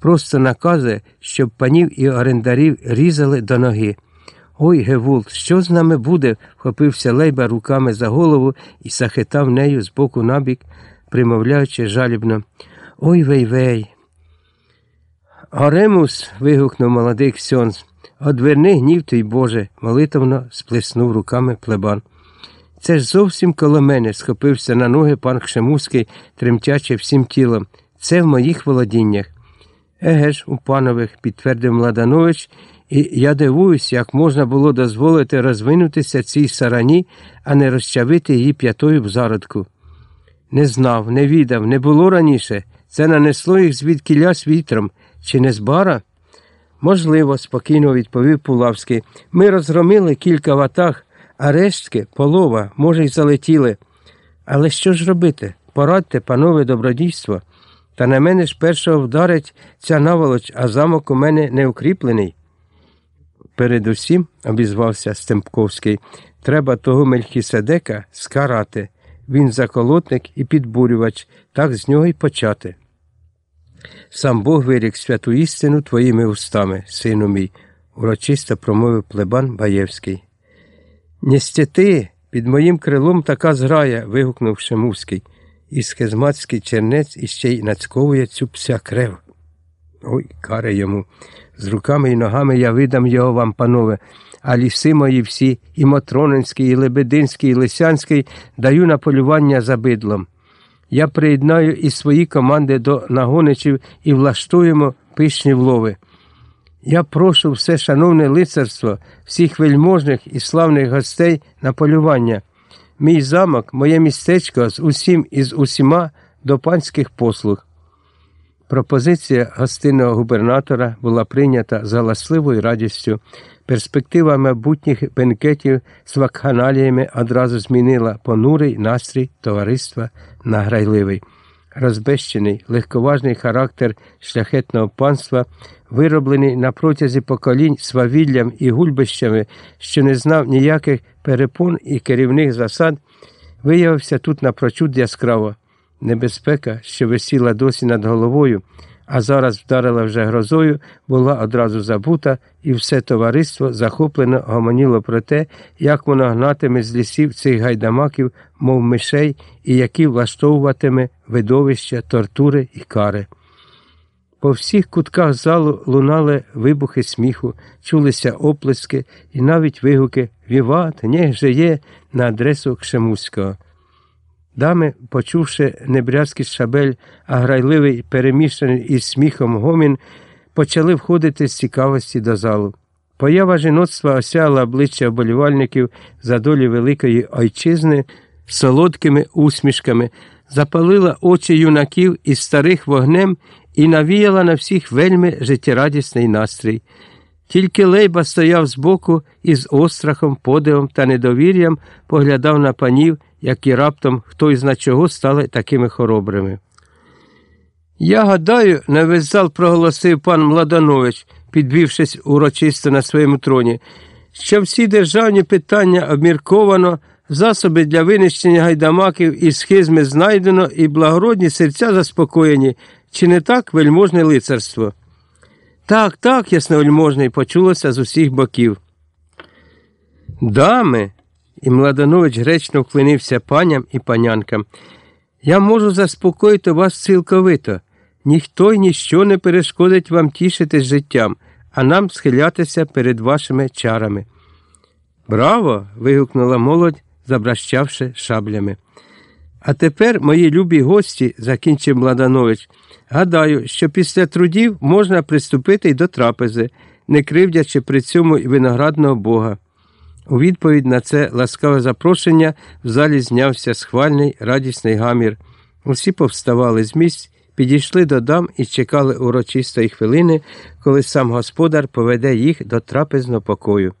просто накази, щоб панів і орендарів різали до ноги. Ой, Гевул, що з нами буде? вхопився Лейба руками за голову і захитав нею з боку набік, примовляючи жалібно. Ой вей вей. Оремус. вигукнув молодий Ксьонз. Одверни гнів твій Боже, молитовно сплеснув руками плебан. Це ж зовсім коло мене, схопився на ноги пан Хшемуський, тремтячи всім тілом. Це в моїх володіннях. Еге ж, у панових, підтвердив Младанович, і я дивуюсь, як можна було дозволити розвинутися цій сарані, а не розчавити її п'ятою в зародку. Не знав, не відав, не було раніше. Це нанесло їх звідкіля вітром. Чи не з бара? Можливо, спокійно відповів Пулавський. Ми розгромили кілька ватаг, а рештки, полова, може, й залетіли. Але що ж робити? Порадьте, панове добродійство. Та на мене ж першого вдарить ця наволоч, а замок у мене не укріплений. Передусім, обізвався Стемпковський, треба того Мельхіседека скарати. Він заколотник і підбурювач, так з нього й почати. Сам Бог вирік святу істину твоїми устами, сину мій, урочисто промовив плебан Баєвський. Нестяти, під моїм крилом така зграя. вигукнув Шемуський, і схизматський чернець іще й нацьковує цю пся крев. Ой, каре йому. З руками і ногами я видам його вам, панове, а ліси мої всі, і Мотронинський, і Лебединський, і Лисянський даю на полювання за бидлом. Я приєднаю і свої команди до нагоничів і влаштуємо пишні влови. Я прошу все шановне лицарство, всіх вельможних і славних гостей на полювання. Мій замок, моє містечко з усім і з усіма до панських послуг. Пропозиція гостинного губернатора була прийнята з галасливою радістю. Перспектива майбутніх бенкетів з вакханаліями одразу змінила понурий настрій товариства на грайливий. Розбещений, легковажний характер шляхетного панства, вироблений на протязі поколінь свавіллям і гульбищами, що не знав ніяких перепон і керівних засад, виявився тут напрочуд яскраво. Небезпека, що висіла досі над головою, а зараз вдарила вже грозою, була одразу забута, і все товариство захоплено гомоніло про те, як воно гнатиме з лісів цих гайдамаків, мов мишей, і які влаштовуватиме видовища, тортури і кари. По всіх кутках залу лунали вибухи сміху, чулися оплески і навіть вигуки Віват, нєх же є на адресу Кшемуського. Дами, почувши небрязкий шабель, а грайливий, перемішаний із сміхом гомін, почали входити з цікавості до залу. Поява жіноцтва осяла обличчя оболівальників за долі великої ойчизни солодкими усмішками, запалила очі юнаків із старих вогнем і навіяла на всіх вельми життєрадісний настрій. Тільки Лейба стояв збоку і з острахом, подивом та недовір'ям поглядав на панів, які раптом хто із чого стали такими хоробрими. Я гадаю, на весь зал проголосив пан Младанович, підвівшись урочисто на своєму троні, що всі державні питання обмірковано, засоби для винищення гайдамаків і схизми знайдено, і благородні серця заспокоєні, чи не так вельможне лицарство? Так, так, ясновельможний, почулося з усіх боків. Дами, і Младанович гречно вклинився паням і панянкам. Я можу заспокоїти вас цілковито. Ніхто й ніщо не перешкодить вам тішитись життям, а нам схилятися перед вашими чарами. Браво! вигукнула молодь, забращавши шаблями. А тепер, мої любі гості, закінчив Младанович, гадаю, що після трудів можна приступити й до трапези, не кривдячи при цьому виноградного Бога. У відповідь на це ласкаве запрошення в залі знявся схвальний радісний гамір. Усі повставали з місць, підійшли до дам і чекали урочистої хвилини, коли сам господар поведе їх до трапезного покою.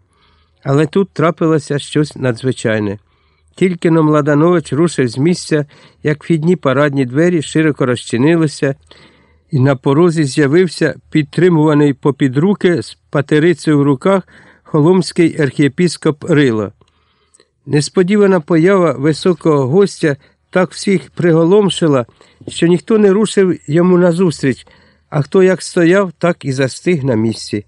Але тут трапилося щось надзвичайне. Тільки но Младанович рушив з місця, як вхідні парадні двері широко розчинилися, і на порозі з'явився підтримуваний попід руки з патерицею в руках холомський архієпіскоп Рила. Несподівана поява високого гостя так всіх приголомшила, що ніхто не рушив йому назустріч, А хто як стояв, так і застиг на місці.